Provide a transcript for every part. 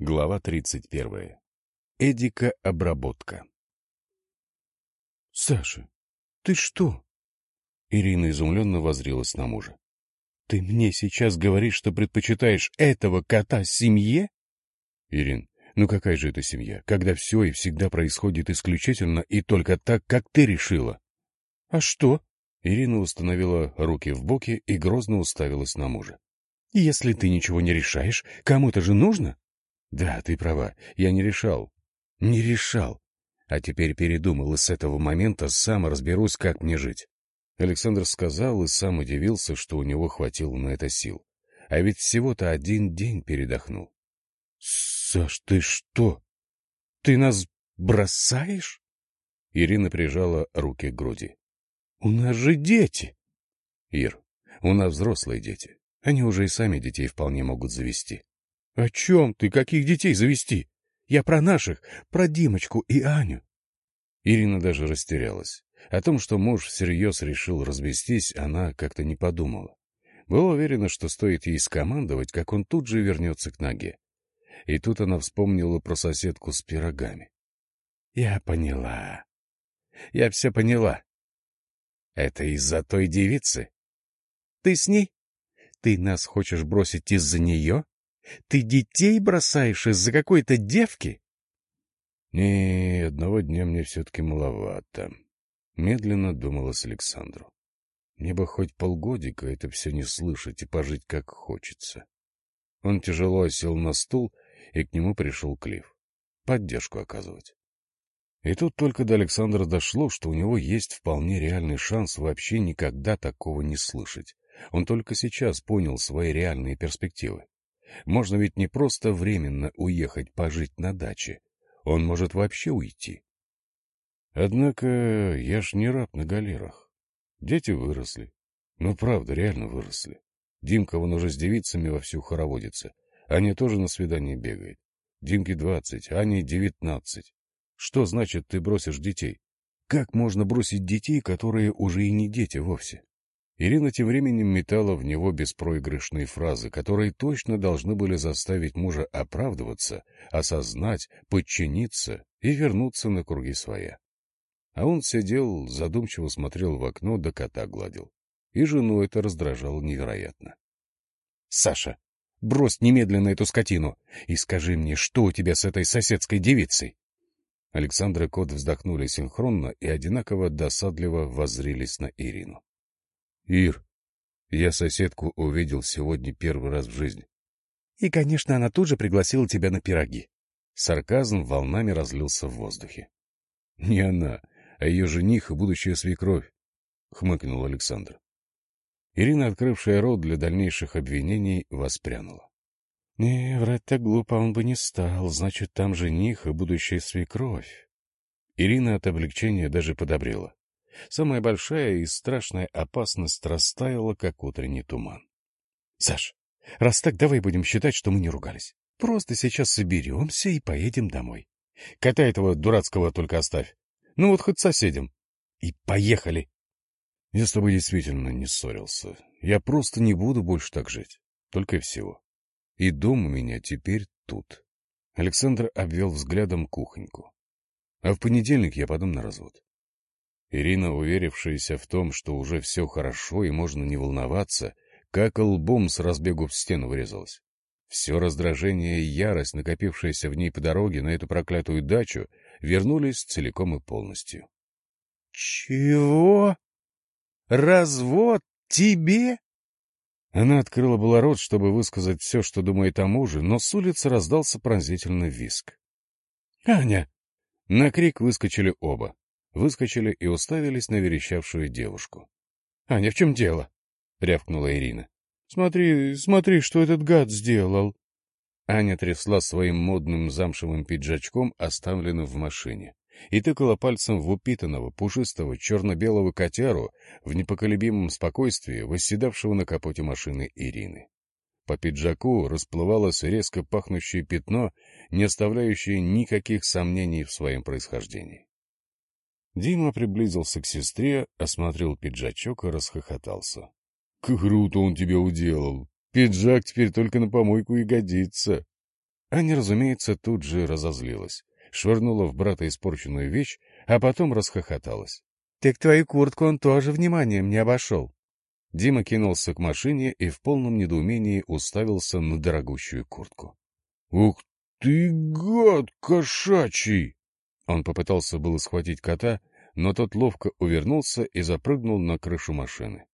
Глава 31. Эдика обработка. «Саша, ты что?» Ирина изумленно возрилась на мужа. «Ты мне сейчас говоришь, что предпочитаешь этого кота семье?» «Ирин, ну какая же это семья, когда все и всегда происходит исключительно и только так, как ты решила?» «А что?» Ирина установила руки в боки и грозно уставилась на мужа. «Если ты ничего не решаешь, кому-то же нужно?» Да, ты права, я не решал. Не решал. А теперь передумал, и с этого момента сам разберусь, как мне жить. Александр сказал и сам удивился, что у него хватило на это сил. А ведь всего-то один день передохнул. — Саш, ты что? Ты нас бросаешь? Ирина прижала руки к груди. — У нас же дети! — Ир, у нас взрослые дети. Они уже и сами детей вполне могут завести. «О чем ты? Каких детей завести? Я про наших, про Димочку и Аню». Ирина даже растерялась. О том, что муж всерьез решил развестись, она как-то не подумала. Была уверена, что стоит ей скомандовать, как он тут же вернется к ноге. И тут она вспомнила про соседку с пирогами. «Я поняла. Я все поняла. Это из-за той девицы? Ты с ней? Ты нас хочешь бросить из-за нее?» Ты детей бросаешь из-за какой-то девки? Не, одного дня мне все-таки маловато. Медленно думалось Александру. Мне бы хоть полгодика это все не слышать и пожить как хочется. Он тяжело сел на стул, и к нему пришел Клифф. Поддержку оказывать. И тут только до Александра дошло, что у него есть вполне реальный шанс вообще никогда такого не слышать. Он только сейчас понял свои реальные перспективы. Можно ведь не просто временно уехать пожить на даче. Он может вообще уйти. Однако я ж не раб на галерах. Дети выросли. Ну, правда, реально выросли. Димка вон уже с девицами вовсю хороводится. Аня тоже на свидание бегает. Димке двадцать, Ане девятнадцать. Что значит, ты бросишь детей? Как можно бросить детей, которые уже и не дети вовсе? Ирина тем временем метала в него беспроигрышные фразы, которые точно должны были заставить мужа оправдываться, осознать, подчиниться и вернуться на круги своя. А он сидел, задумчиво смотрел в окно, да кота гладил. И жену это раздражало невероятно. — Саша, брось немедленно эту скотину и скажи мне, что у тебя с этой соседской девицей? Александр и кот вздохнули синхронно и одинаково досадливо воззрились на Ирину. Ир, я соседку увидел сегодня первый раз в жизни. И, конечно, она тут же пригласила тебя на пироги. Сарказм волнами разлился в воздухе. Не она, а ее жених и будущая свекровь, — хмыкнул Александр. Ирина, открывшая рот для дальнейших обвинений, воспрянула. — Не, врать так глупо он бы не стал, значит, там жених и будущая свекровь. Ирина от облегчения даже подобрела. Самая большая и страшная опасность растаяла, как утренний туман. — Саш, раз так, давай будем считать, что мы не ругались. Просто сейчас соберемся и поедем домой. Кота этого дурацкого только оставь. Ну вот хоть соседям. И поехали. Я с тобой действительно не ссорился. Я просто не буду больше так жить. Только и всего. И дом у меня теперь тут. Александр обвел взглядом кухоньку. А в понедельник я подам на развод. Ирина, уверившаяся в том, что уже все хорошо и можно не волноваться, как лбом с разбегу в стену врезалась. Все раздражение и ярость, накопившиеся в ней по дороге на эту проклятую дачу, вернулись целиком и полностью. — Чего? Развод тебе? Она открыла было рот, чтобы высказать все, что думает о муже, но с улицы раздался пронзительный виск. — Аня! На крик выскочили оба выскочили и уставились на верещавшую девушку. — Аня, в чем дело? — рявкнула Ирина. — Смотри, смотри, что этот гад сделал. Аня трясла своим модным замшевым пиджачком, оставленным в машине, и тыкала пальцем в упитанного, пушистого, черно-белого котяру в непоколебимом спокойствии, восседавшего на капоте машины Ирины. По пиджаку расплывалось резко пахнущее пятно, не оставляющее никаких сомнений в своем происхождении. Дима приблизился к сестре, осмотрел пиджачок и расхохотался. — Круто он тебя уделал! Пиджак теперь только на помойку и годится. Аня, разумеется, тут же разозлилась, швырнула в брата испорченную вещь, а потом расхохоталась. — Так твою куртку он тоже вниманием не обошел. Дима кинулся к машине и в полном недоумении уставился на дорогущую куртку. — Ух ты, гад кошачий! Он попытался было схватить кота, но тот ловко увернулся и запрыгнул на крышу машины.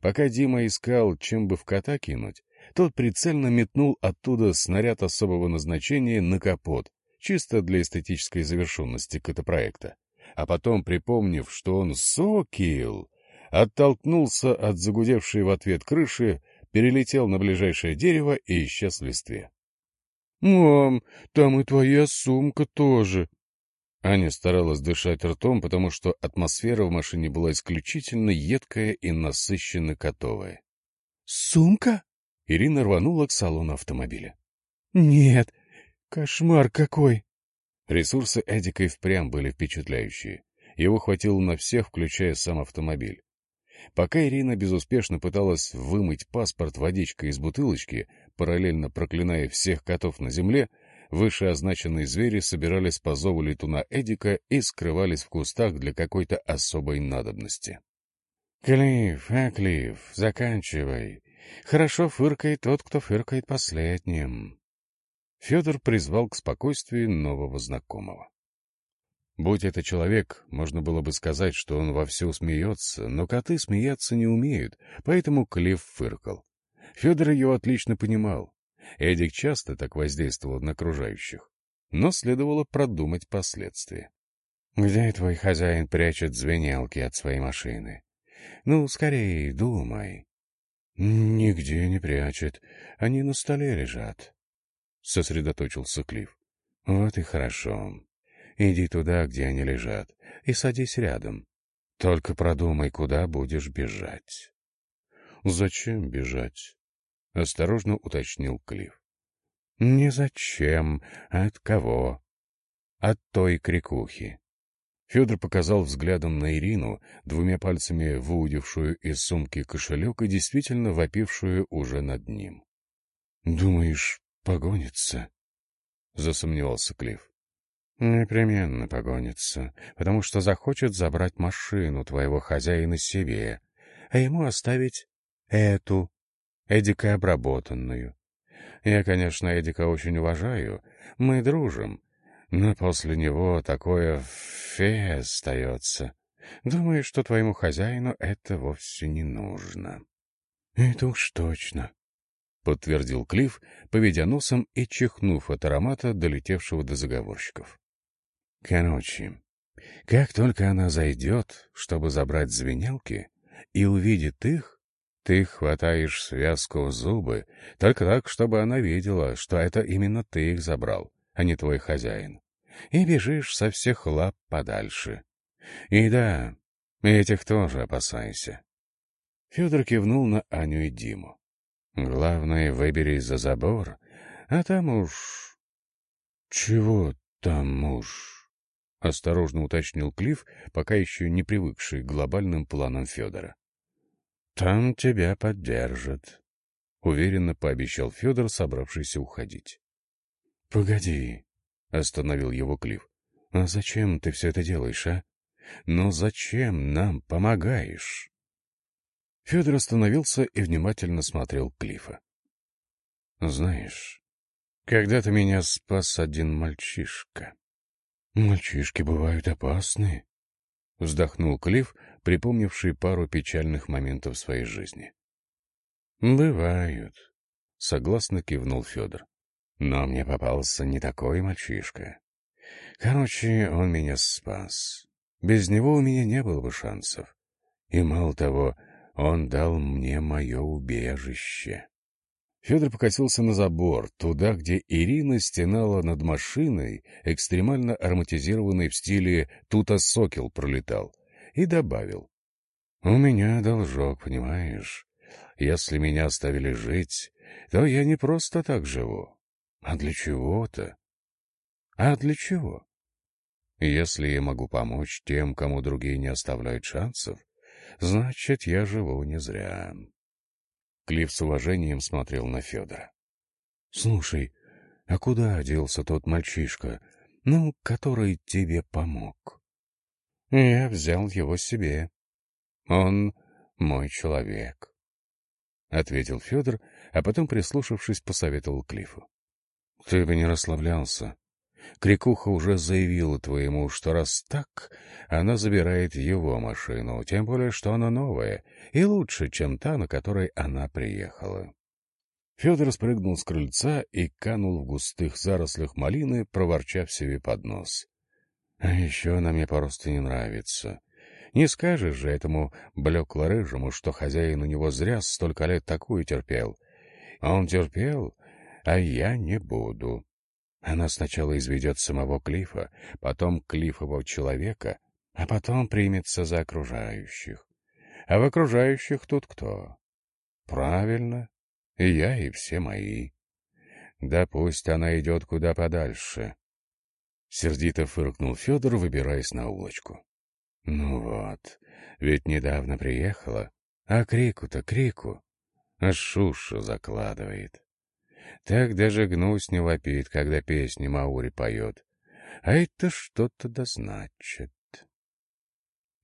Пока Дима искал, чем бы в кота кинуть, тот прицельно метнул оттуда снаряд особого назначения на капот, чисто для эстетической завершенности кота-проекта. А потом, припомнив, что он сокил, оттолкнулся от загудевшей в ответ крыши, перелетел на ближайшее дерево и исчез в листве. — Мам, там и твоя сумка тоже, Аня старалась дышать ртом, потому что атмосфера в машине была исключительно едкая и насыщенно котовая. «Сумка?» Ирина рванула к салону автомобиля. «Нет, кошмар какой!» Ресурсы Эдика и впрямь были впечатляющие. Его хватило на всех, включая сам автомобиль. Пока Ирина безуспешно пыталась вымыть паспорт водичкой из бутылочки, параллельно проклиная всех котов на земле, вышеозначенные звери собирались по зову летуна Эдика и скрывались в кустах для какой-то особой надобности. — Клифф, а, Клифф, заканчивай. Хорошо фыркает тот, кто фыркает последним. Федор призвал к спокойствию нового знакомого. Будь это человек, можно было бы сказать, что он вовсю смеется, но коты смеяться не умеют, поэтому Клифф фыркал. Федор ее отлично понимал. Эдик часто так воздействовал на окружающих, но следовало продумать последствия. — Где твой хозяин прячет звенелки от своей машины? Ну, скорее, думай. — Нигде не прячет. Они на столе лежат. — сосредоточился Клифф. — Вот и хорошо. Иди туда, где они лежат, и садись рядом. Только продумай, куда будешь бежать. — Зачем бежать? — осторожно уточнил Клифф. — Не зачем, от кого? — От той крикухи. Федор показал взглядом на Ирину, двумя пальцами выудившую из сумки кошелек и действительно вопившую уже над ним. — Думаешь, погонится? — засомневался Клифф. — Непременно погонится, потому что захочет забрать машину твоего хозяина себе, а ему оставить эту Эдика обработанную. Я, конечно, Эдика очень уважаю, мы дружим, но после него такое фе остается. Думаю, что твоему хозяину это вовсе не нужно. — Это уж точно, — подтвердил Клифф, поведя носом и чихнув от аромата, долетевшего до заговорщиков. — Короче, как только она зайдет, чтобы забрать звенелки, и увидит их, ты хватаешь связку в зубы, только так, чтобы она видела, что это именно ты их забрал, а не твой хозяин. И бежишь со всех лап подальше. И да, этих тоже опасайся. Федор кивнул на Аню и Диму. Главное, выберись за забор, а там уж... Чего там уж? Осторожно уточнил Клифф, пока еще не привыкший к глобальным планам Федора. Там тебя поддержат, — уверенно пообещал Федор, собравшийся уходить. — Погоди, — остановил его Клифф. — А зачем ты все это делаешь, а? Ну зачем нам помогаешь? Федор остановился и внимательно смотрел Клифа. — Знаешь, когда-то меня спас один мальчишка. — Мальчишки бывают опасны, — вздохнул Клифф, припомнивший пару печальных моментов своей жизни. «Бывают», — согласно кивнул Федор. «Но мне попался не такой мальчишка. Короче, он меня спас. Без него у меня не было бы шансов. И мало того, он дал мне мое убежище». Федор покатился на забор, туда, где Ирина стенала над машиной, экстремально ароматизированной в стиле «Тута сокел пролетал», и добавил. «У меня должок, понимаешь? Если меня оставили жить, то я не просто так живу, а для чего-то. А для чего? Если я могу помочь тем, кому другие не оставляют шансов, значит, я живу не зря». Клифф с уважением смотрел на Федора. — Слушай, А куда делся тот мальчишка, ну, который тебе помог? Я взял его себе. Он мой человек. — ответил Федор, а потом, прислушавшись, посоветовал Клифу. — Ты бы не расслаблялся. Крикуха уже заявила твоему, что раз так, она забирает его машину, тем более, что она новая и лучше, чем та, на которой она приехала. Федор спрыгнул с крыльца и канул в густых зарослях малины, проворчав себе под нос. — А еще она мне просто не нравится. Не скажешь же этому блекло-рыжему, что хозяин у него зря столько лет такую терпел. Он терпел, а я не буду. Она сначала изведет самого Клифа, потом Клифового человека, а потом примется за окружающих. А в окружающих тут кто? Правильно, и я, и все мои. Да пусть она идет куда подальше. Сердито фыркнул Федор, выбираясь на улочку. Ну вот, ведь недавно приехала, а крику-то крику, а шушу закладывает. Так даже гнусь не вопит, когда песни Маури поет. А это что-то да значит.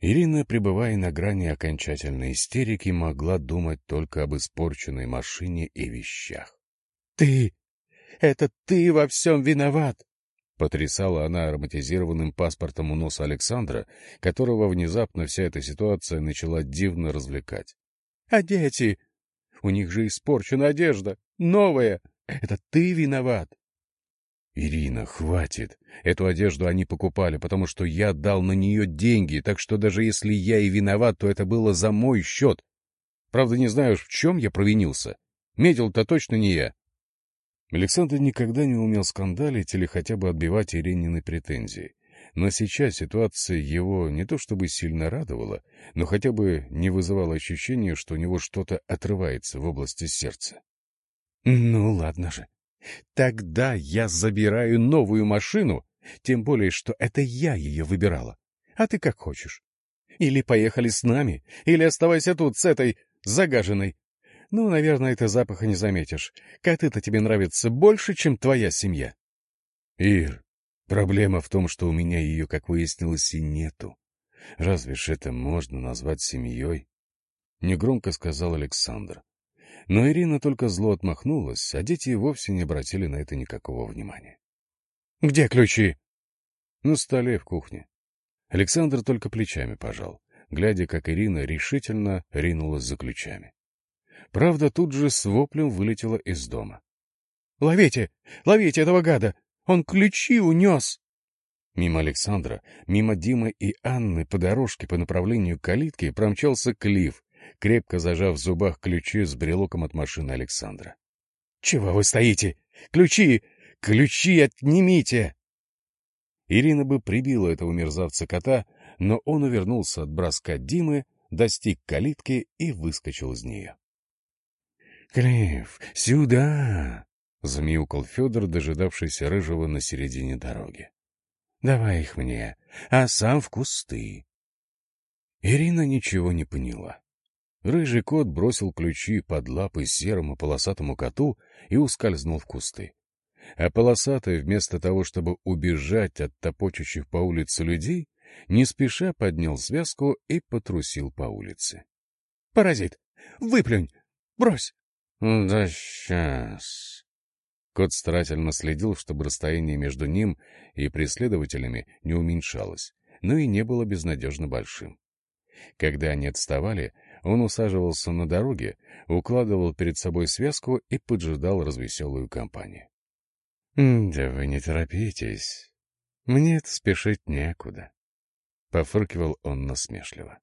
Ирина, пребывая на грани окончательной истерики, могла думать только об испорченной машине и вещах. — Ты! Это ты во всем виноват! Потрясала она ароматизированным паспортом у носа Александра, которого внезапно вся эта ситуация начала дивно развлекать. — А дети? У них же испорчена одежда. Новая. Это ты виноват. — Ирина, хватит. Эту одежду они покупали, потому что я дал на нее деньги, так что даже если я и виноват, то это было за мой счет. Правда, не знаю, в чем я провинился. Медил-то точно не я. Александр никогда не умел скандалить или хотя бы отбивать Иринины претензии. Но сейчас ситуация его не то чтобы сильно радовала, но хотя бы не вызывала ощущения, что у него что-то отрывается в области сердца. — Ну, ладно же. Тогда я забираю новую машину, тем более, что это я ее выбирала. А ты как хочешь. Или поехали с нами, или оставайся тут с этой загаженной. Ну, наверное, ты запаха не заметишь. Коты-то тебе нравятся больше, чем твоя семья. Ир, проблема в том, что у меня ее, как выяснилось, и нету. Разве ж это можно назвать семьей? Негромко сказал Александр. Но Ирина только зло отмахнулась, а дети вовсе не обратили на это никакого внимания. — Где ключи? — На столе в кухне. Александр только плечами пожал, глядя, как Ирина решительно ринулась за ключами. Правда, тут же с воплем вылетела из дома. — Ловите! Ловите этого гада! Он ключи унес! Мимо Александра, мимо Димы и Анны по дорожке по направлению к калитке промчался Клифф, крепко зажав в зубах ключи с брелоком от машины Александра. — Чего вы стоите? Ключи! Ключи отнимите! Ирина бы прибила этого мерзавца-кота, но он увернулся от броска Димы, достиг калитки и выскочил из нее. «Клев, сюда!» — замяукал Федор, дожидавшийся Рыжего на середине дороги. «Давай их мне, а сам в кусты». Ирина ничего не поняла. Рыжий кот бросил ключи под лапы серому полосатому коту и ускользнул в кусты. А полосатый, вместо того, чтобы убежать от топочущих по улице людей, не спеша поднял связку и потрусил по улице. — Паразит! Выплюнь! Брось! «Да сейчас...» Кот старательно следил, чтобы расстояние между ним и преследователями не уменьшалось, но и не было безнадежно большим. Когда они отставали, он усаживался на дороге, укладывал перед собой связку и поджидал развеселую компанию. — Да вы не торопитесь. мне это спешить некуда. Пофыркивал он насмешливо.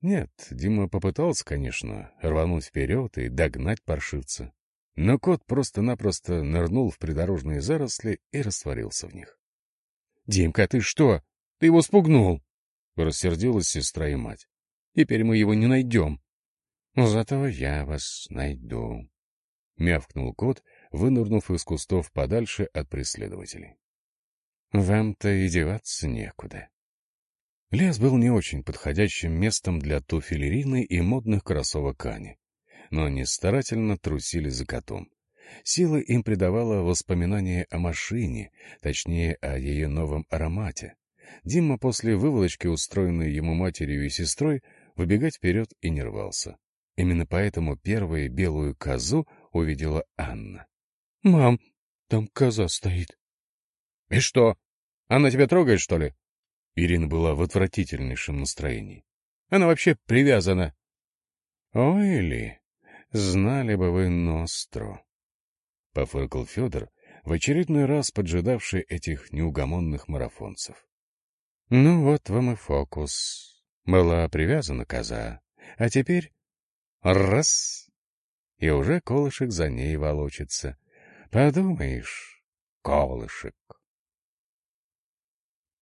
Нет, Дима попытался, конечно, рвануть вперед и догнать паршивца. Но кот просто-напросто нырнул в придорожные заросли и растворился в них. — Димка, ты что? Ты его спугнул! — рассердилась сестра и мать. — Теперь мы его не найдем. — Зато я вас найду, — мявкнул кот, вынырнув из кустов подальше от преследователей. — Вам-то и деваться некуда. Лес был не очень подходящим местом для туфель Ирины и модных кроссовок Ани, но они старательно трусили за котом. Силы им придавало воспоминание о машине, точнее, о ее новом аромате. Дима после выволочки, устроенной ему матерью и сестрой, выбегать вперед и не рвался. Именно поэтому первую белую козу увидела Анна. — Мам, там коза стоит. — И что? Она тебя трогает, что ли? Ирина была в отвратительнейшем настроении. Она вообще привязана. — Ой ли, знали бы вы Ностру! — пофыркал Федор, в очередной раз поджидавший этих неугомонных марафонцев. — Ну вот вам и фокус. Была привязана коза, а теперь раз — и уже колышек за ней волочится. Подумаешь, колышек.